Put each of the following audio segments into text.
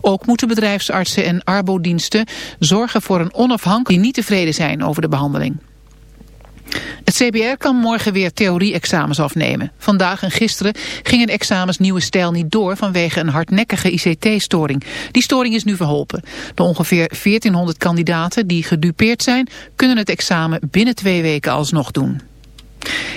Ook moeten bedrijfsartsen en arbodiensten zorgen voor een onafhankelijk die niet tevreden zijn over de behandeling. Het CBR kan morgen weer theorie-examens afnemen. Vandaag en gisteren gingen examens nieuwe stijl niet door vanwege een hardnekkige ICT-storing. Die storing is nu verholpen. De ongeveer 1400 kandidaten die gedupeerd zijn kunnen het examen binnen twee weken alsnog doen.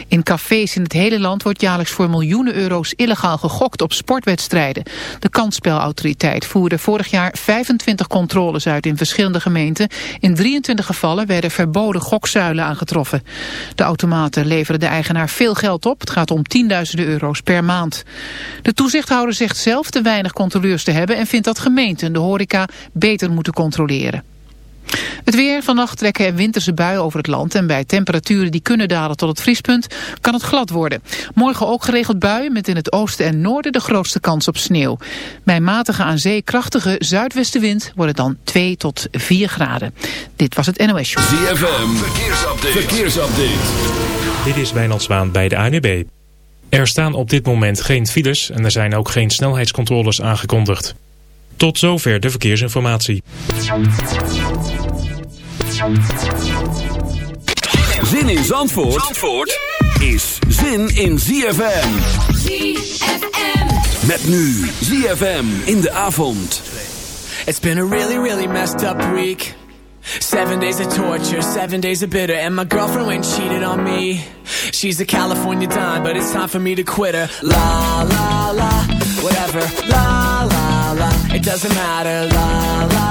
In cafés in het hele land wordt jaarlijks voor miljoenen euro's illegaal gegokt op sportwedstrijden. De kansspelautoriteit voerde vorig jaar 25 controles uit in verschillende gemeenten. In 23 gevallen werden verboden gokzuilen aangetroffen. De automaten leveren de eigenaar veel geld op. Het gaat om tienduizenden euro's per maand. De toezichthouder zegt zelf te weinig controleurs te hebben en vindt dat gemeenten de horeca beter moeten controleren. Het weer, vannacht trekken er winterse buien over het land en bij temperaturen die kunnen dalen tot het vriespunt kan het glad worden. Morgen ook geregeld buien met in het oosten en noorden de grootste kans op sneeuw. Bij matige aan zee krachtige zuidwestenwind wordt het dan 2 tot 4 graden. Dit was het NOS Show. ZFM, verkeersupdate. verkeersupdate. Dit is Wijnald Zwaan bij de ANWB. Er staan op dit moment geen files en er zijn ook geen snelheidscontroles aangekondigd. Tot zover de verkeersinformatie. Zin in Zandvoort, Zandvoort is zin in ZFM. ZFM. Met nu ZFM in de avond. It's been a really, really messed up week. Seven days of torture, seven days of bitter And my girlfriend went and cheated on me She's a California dime, but it's time for me to quit her La, la, la, whatever La, la, la, it doesn't matter La, la,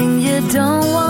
Changing. You don't want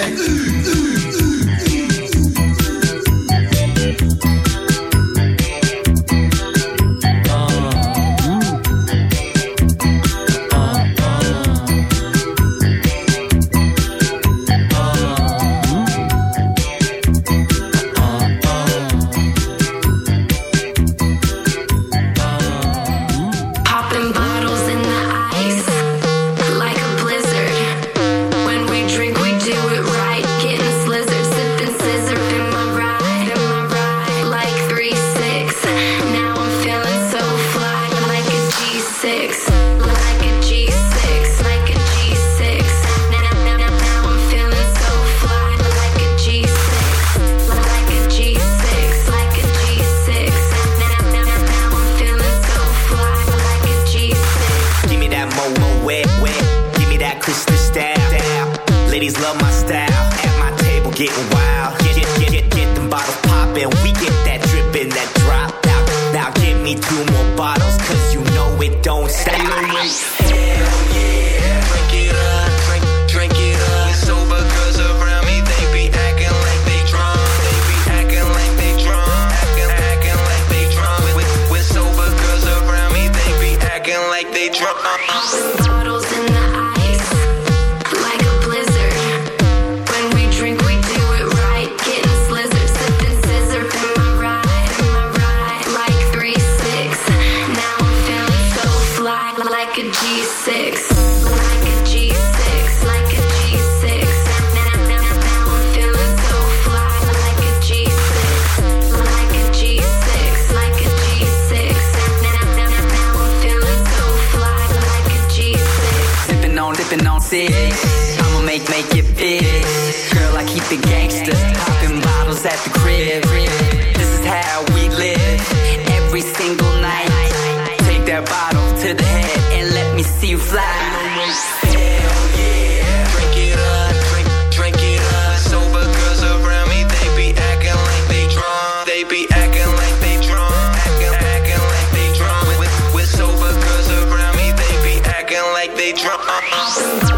avec sipping on six. I'ma make make it big. Girl, I keep it gangster, popping bottles at the crib. This is how we live every single night. Take that bottle to the head and let me see you fly. Hell yeah. Bye.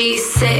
She said.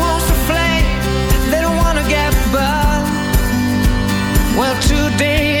Well, today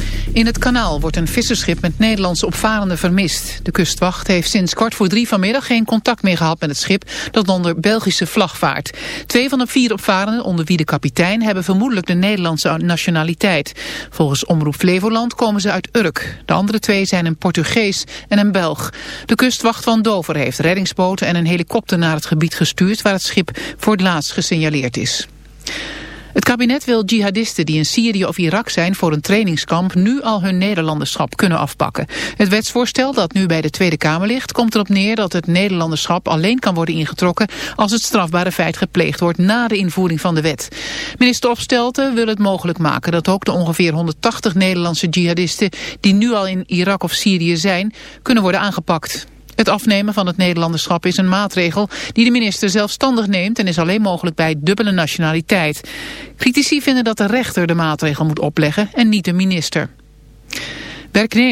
In het kanaal wordt een visserschip met Nederlandse opvarenden vermist. De kustwacht heeft sinds kwart voor drie vanmiddag geen contact meer gehad met het schip dat onder Belgische vlag vaart. Twee van de vier opvarenden, onder wie de kapitein, hebben vermoedelijk de Nederlandse nationaliteit. Volgens Omroep Flevoland komen ze uit Urk. De andere twee zijn een Portugees en een Belg. De kustwacht van Dover heeft reddingsboten en een helikopter naar het gebied gestuurd waar het schip voor het laatst gesignaleerd is. Het kabinet wil jihadisten die in Syrië of Irak zijn voor een trainingskamp nu al hun Nederlanderschap kunnen afpakken. Het wetsvoorstel dat nu bij de Tweede Kamer ligt komt erop neer dat het Nederlanderschap alleen kan worden ingetrokken als het strafbare feit gepleegd wordt na de invoering van de wet. Minister Opstelten wil het mogelijk maken dat ook de ongeveer 180 Nederlandse jihadisten die nu al in Irak of Syrië zijn kunnen worden aangepakt. Het afnemen van het Nederlanderschap is een maatregel die de minister zelfstandig neemt en is alleen mogelijk bij dubbele nationaliteit. Critici vinden dat de rechter de maatregel moet opleggen en niet de minister. Werknemers